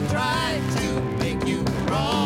will try to make you wrong.